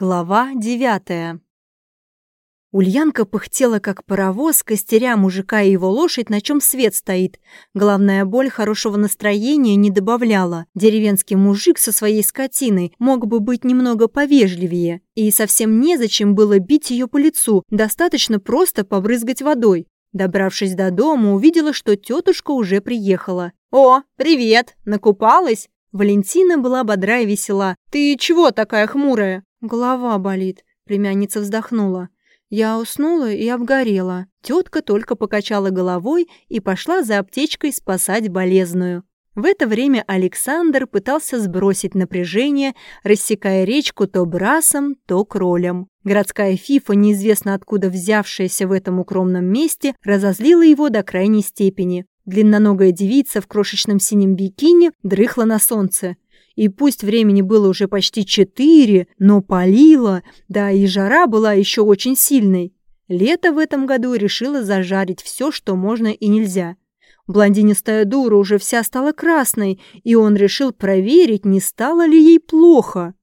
Глава девятая. Ульянка пыхтела, как паровоз, костеря мужика и его лошадь, на чем свет стоит. Главная боль хорошего настроения не добавляла. Деревенский мужик со своей скотиной мог бы быть немного повежливее. И совсем незачем было бить ее по лицу, достаточно просто побрызгать водой. Добравшись до дома, увидела, что тетушка уже приехала. «О, привет! Накупалась?» Валентина была бодра и весела. «Ты чего такая хмурая?» Голова болит. Племянница вздохнула. Я уснула и обгорела. Тетка только покачала головой и пошла за аптечкой спасать болезную. В это время Александр пытался сбросить напряжение, рассекая речку то брасом, то кролем. Городская фифа, неизвестно откуда взявшаяся в этом укромном месте, разозлила его до крайней степени. Длинноногая девица в крошечном синем бикини дрыхла на солнце. И пусть времени было уже почти четыре, но палило, да и жара была еще очень сильной. Лето в этом году решило зажарить все, что можно и нельзя. Блондинистая дура уже вся стала красной, и он решил проверить, не стало ли ей плохо.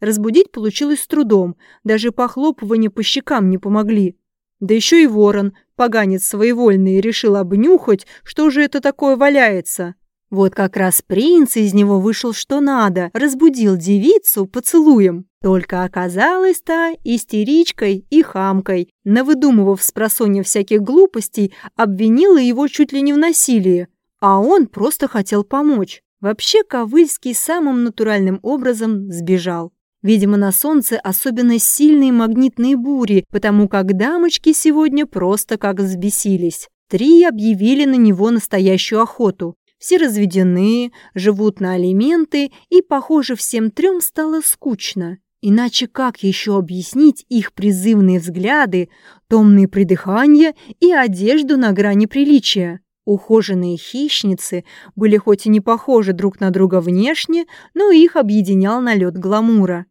Разбудить получилось с трудом, даже похлопывания по щекам не помогли. Да еще и ворон, поганец своевольный, решил обнюхать, что же это такое валяется. Вот как раз принц из него вышел что надо, разбудил девицу поцелуем. Только оказалась та истеричкой и хамкой, навыдумывав с просонья всяких глупостей, обвинила его чуть ли не в насилии. А он просто хотел помочь. Вообще Ковыльский самым натуральным образом сбежал. Видимо, на солнце особенно сильные магнитные бури, потому как дамочки сегодня просто как взбесились. Три объявили на него настоящую охоту. Все разведены, живут на алименты, и, похоже, всем трем стало скучно. Иначе как еще объяснить их призывные взгляды, томные придыхания и одежду на грани приличия? Ухоженные хищницы были хоть и не похожи друг на друга внешне, но их объединял налет гламура.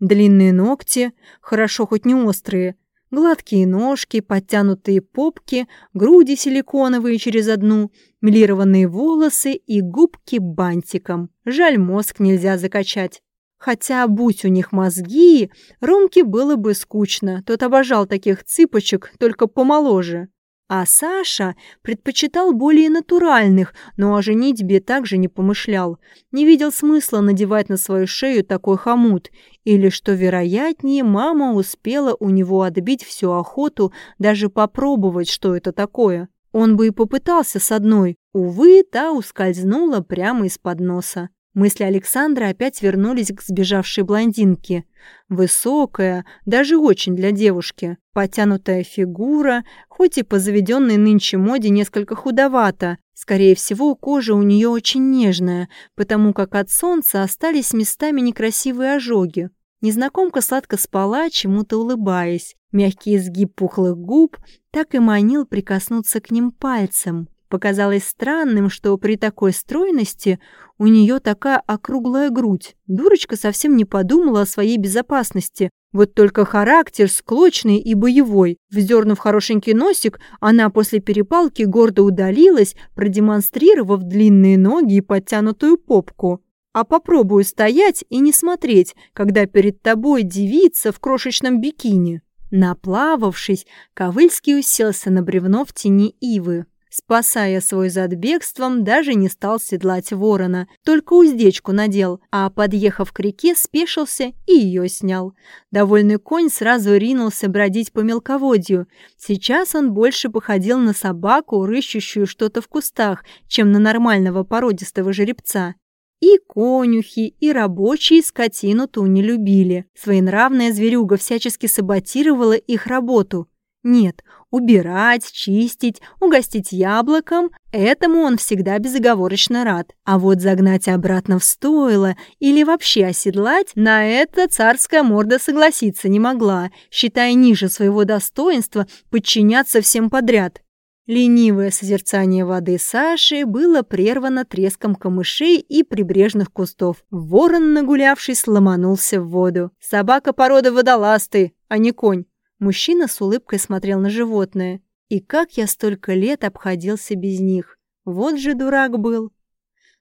Длинные ногти, хорошо хоть не острые, Гладкие ножки, подтянутые попки, груди силиконовые через одну, милированные волосы и губки бантиком. Жаль, мозг нельзя закачать. Хотя, будь у них мозги, Ромке было бы скучно. Тот обожал таких цыпочек, только помоложе. А Саша предпочитал более натуральных, но о женитьбе также не помышлял. Не видел смысла надевать на свою шею такой хомут. Или, что вероятнее, мама успела у него отбить всю охоту даже попробовать, что это такое. Он бы и попытался с одной. Увы, та ускользнула прямо из-под носа. Мысли Александра опять вернулись к сбежавшей блондинке. Высокая, даже очень для девушки. Потянутая фигура, хоть и по заведенной нынче моде несколько худовата. Скорее всего, кожа у нее очень нежная, потому как от солнца остались местами некрасивые ожоги. Незнакомка сладко спала, чему-то улыбаясь. Мягкий изгиб пухлых губ так и манил прикоснуться к ним пальцем. Показалось странным, что при такой стройности у нее такая округлая грудь. Дурочка совсем не подумала о своей безопасности. Вот только характер склочный и боевой. Вздернув хорошенький носик, она после перепалки гордо удалилась, продемонстрировав длинные ноги и подтянутую попку. А попробую стоять и не смотреть, когда перед тобой девица в крошечном бикини. Наплававшись, Ковыльский уселся на бревно в тени ивы. Спасая свой зад бегством, даже не стал седлать ворона, только уздечку надел, а, подъехав к реке, спешился и ее снял. Довольный конь сразу ринулся бродить по мелководью. Сейчас он больше походил на собаку, рыщущую что-то в кустах, чем на нормального породистого жеребца. И конюхи, и рабочие скотину ту не любили. Своенравная зверюга всячески саботировала их работу. Нет, убирать, чистить, угостить яблоком – этому он всегда безоговорочно рад. А вот загнать обратно в стойло или вообще оседлать – на это царская морда согласиться не могла, считая ниже своего достоинства подчиняться всем подряд. Ленивое созерцание воды Саши было прервано треском камышей и прибрежных кустов. Ворон, нагулявшись, ломанулся в воду. Собака породы водолазты, а не конь. Мужчина с улыбкой смотрел на животное. И как я столько лет обходился без них. Вот же дурак был.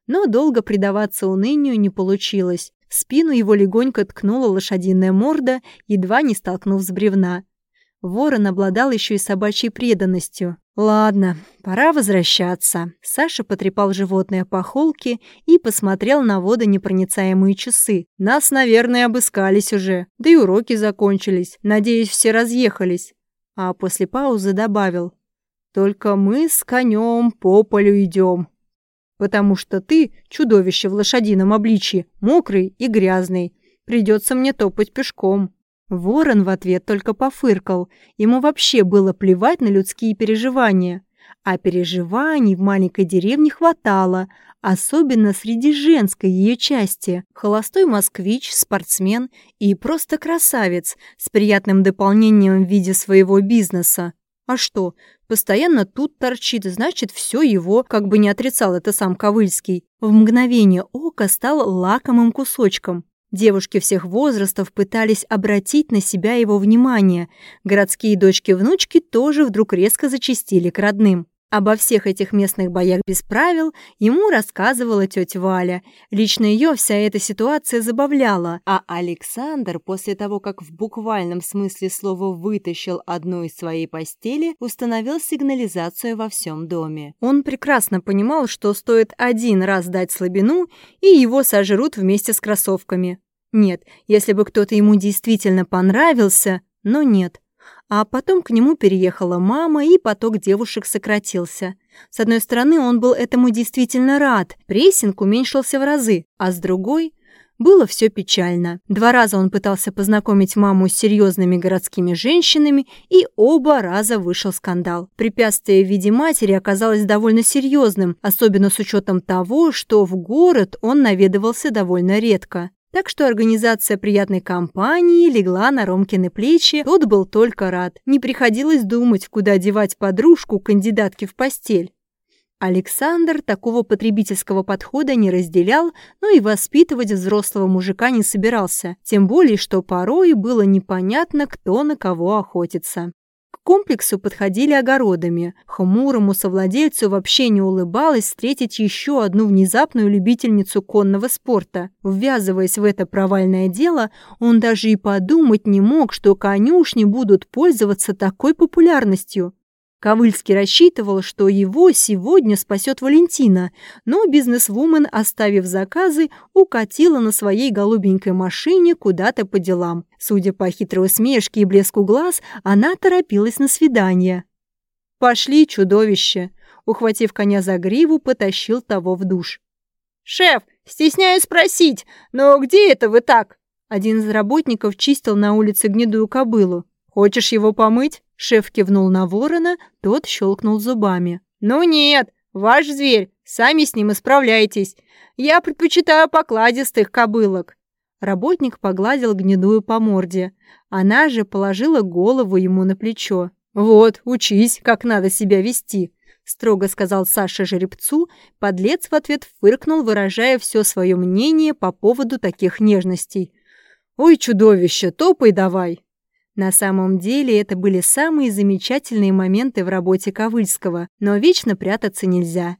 Но долго предаваться унынию не получилось. В спину его легонько ткнула лошадиная морда, едва не столкнув с бревна. Ворон обладал еще и собачьей преданностью. «Ладно, пора возвращаться». Саша потрепал животное по холке и посмотрел на водонепроницаемые часы. «Нас, наверное, обыскались уже. Да и уроки закончились. Надеюсь, все разъехались». А после паузы добавил. «Только мы с конем по полю идем. Потому что ты, чудовище в лошадином обличье, мокрый и грязный. Придется мне топать пешком». Ворон в ответ только пофыркал. Ему вообще было плевать на людские переживания. А переживаний в маленькой деревне хватало, особенно среди женской ее части. Холостой москвич, спортсмен и просто красавец с приятным дополнением в виде своего бизнеса. А что, постоянно тут торчит, значит, все его, как бы не отрицал это сам Ковыльский, в мгновение ока стал лакомым кусочком. Девушки всех возрастов пытались обратить на себя его внимание. Городские дочки-внучки тоже вдруг резко зачастили к родным. Обо всех этих местных боях без правил ему рассказывала тетя Валя. Лично ее вся эта ситуация забавляла, а Александр, после того, как в буквальном смысле слова вытащил одну из своей постели, установил сигнализацию во всем доме. Он прекрасно понимал, что стоит один раз дать слабину, и его сожрут вместе с кроссовками. Нет, если бы кто-то ему действительно понравился, но нет. А потом к нему переехала мама, и поток девушек сократился. С одной стороны, он был этому действительно рад, прессинг уменьшился в разы, а с другой было все печально. Два раза он пытался познакомить маму с серьезными городскими женщинами, и оба раза вышел скандал. Препятствие в виде матери оказалось довольно серьезным, особенно с учетом того, что в город он наведывался довольно редко. Так что организация приятной компании легла на Ромкины плечи, тот был только рад. Не приходилось думать, куда девать подружку кандидатки в постель. Александр такого потребительского подхода не разделял, но и воспитывать взрослого мужика не собирался, тем более, что порой было непонятно, кто на кого охотится комплексу подходили огородами. Хмурому совладельцу вообще не улыбалось встретить еще одну внезапную любительницу конного спорта. Ввязываясь в это провальное дело, он даже и подумать не мог, что конюшни будут пользоваться такой популярностью. Ковыльский рассчитывал, что его сегодня спасет Валентина, но бизнесвумен, оставив заказы, укатила на своей голубенькой машине куда-то по делам. Судя по хитрой усмешке и блеску глаз, она торопилась на свидание. «Пошли, чудовище!» Ухватив коня за гриву, потащил того в душ. «Шеф, стесняюсь спросить, но где это вы так?» Один из работников чистил на улице гнедую кобылу. «Хочешь его помыть?» Шеф кивнул на ворона, тот щелкнул зубами. «Ну нет, ваш зверь, сами с ним исправляйтесь. Я предпочитаю покладистых кобылок». Работник погладил гнедую по морде. Она же положила голову ему на плечо. «Вот, учись, как надо себя вести», — строго сказал Саша жеребцу. Подлец в ответ фыркнул, выражая все свое мнение по поводу таких нежностей. «Ой, чудовище, топай давай!» На самом деле это были самые замечательные моменты в работе Ковыльского, но вечно прятаться нельзя.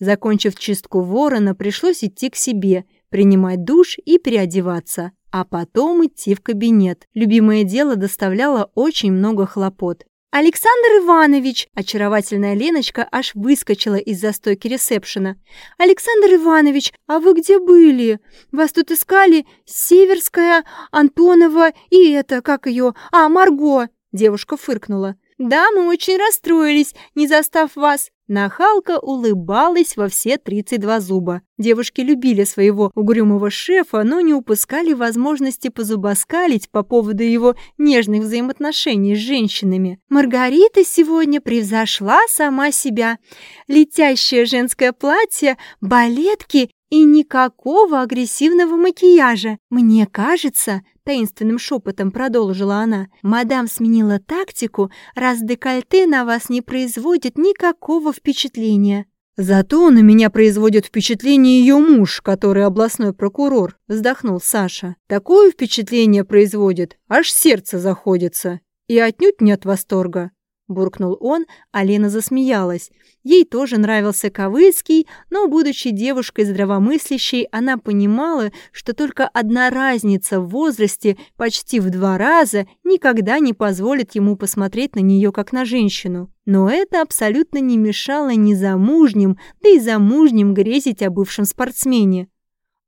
Закончив чистку ворона, пришлось идти к себе, принимать душ и переодеваться, а потом идти в кабинет. Любимое дело доставляло очень много хлопот. «Александр Иванович!» – очаровательная Леночка аж выскочила из застойки ресепшена. «Александр Иванович, а вы где были? Вас тут искали Северская, Антонова и это, как ее, а, Марго!» Девушка фыркнула. «Да, мы очень расстроились, не застав вас. Нахалка улыбалась во все 32 зуба. Девушки любили своего угрюмого шефа, но не упускали возможности позубоскалить по поводу его нежных взаимоотношений с женщинами. Маргарита сегодня превзошла сама себя. Летящее женское платье, балетки и никакого агрессивного макияжа. Мне кажется, таинственным шепотом продолжила она. «Мадам сменила тактику, раз декольте на вас не производит никакого впечатления». «Зато на меня производит впечатление ее муж, который областной прокурор», – вздохнул Саша. «Такое впечатление производит, аж сердце заходится. И отнюдь нет восторга. Буркнул он, а Лена засмеялась. Ей тоже нравился Ковыльский, но, будучи девушкой здравомыслящей, она понимала, что только одна разница в возрасте почти в два раза никогда не позволит ему посмотреть на нее как на женщину. Но это абсолютно не мешало ни замужним, да и замужним грезить о бывшем спортсмене.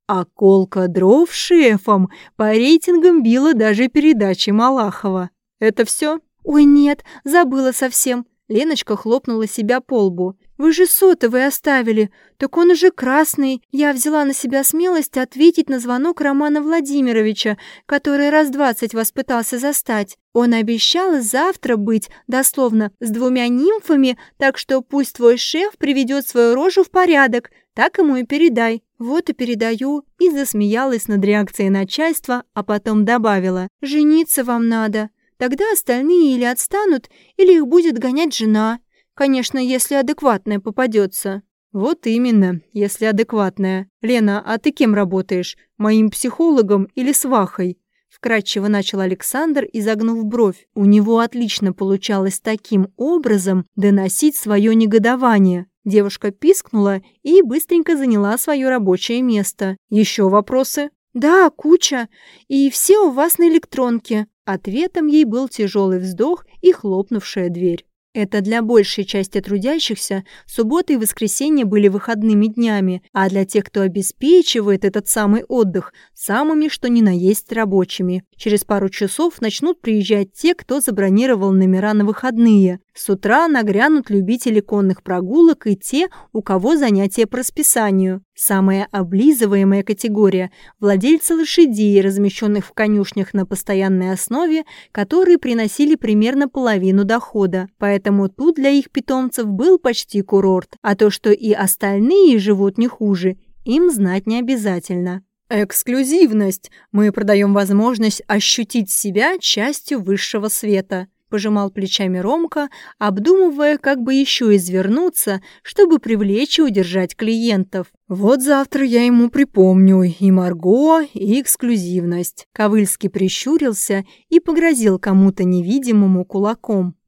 А колка дров шефом по рейтингам била даже передачи Малахова. Это все? «Ой, нет, забыла совсем». Леночка хлопнула себя по лбу. «Вы же сотовый оставили. Так он уже красный. Я взяла на себя смелость ответить на звонок Романа Владимировича, который раз двадцать вас пытался застать. Он обещал завтра быть, дословно, с двумя нимфами, так что пусть твой шеф приведет свою рожу в порядок. Так ему и передай». «Вот и передаю», и засмеялась над реакцией начальства, а потом добавила. «Жениться вам надо». Тогда остальные или отстанут, или их будет гонять жена. Конечно, если адекватная попадется. Вот именно, если адекватная. Лена, а ты кем работаешь? Моим психологом или свахой? Вкратчиво начал Александр, изогнув бровь. У него отлично получалось таким образом доносить свое негодование. Девушка пискнула и быстренько заняла свое рабочее место. Еще вопросы? «Да, куча. И все у вас на электронке. Ответом ей был тяжелый вздох и хлопнувшая дверь. Это для большей части трудящихся субботы и воскресенье были выходными днями, а для тех, кто обеспечивает этот самый отдых, самыми что ни на есть рабочими. Через пару часов начнут приезжать те, кто забронировал номера на выходные. С утра нагрянут любители конных прогулок и те, у кого занятия по расписанию. Самая облизываемая категория – владельцы лошадей, размещенных в конюшнях на постоянной основе, которые приносили примерно половину дохода. Поэтому тут для их питомцев был почти курорт. А то, что и остальные живут не хуже, им знать не обязательно. Эксклюзивность. Мы продаем возможность ощутить себя частью высшего света пожимал плечами Ромка, обдумывая, как бы еще извернуться, чтобы привлечь и удержать клиентов. «Вот завтра я ему припомню и Марго, и эксклюзивность». Ковыльский прищурился и погрозил кому-то невидимому кулаком.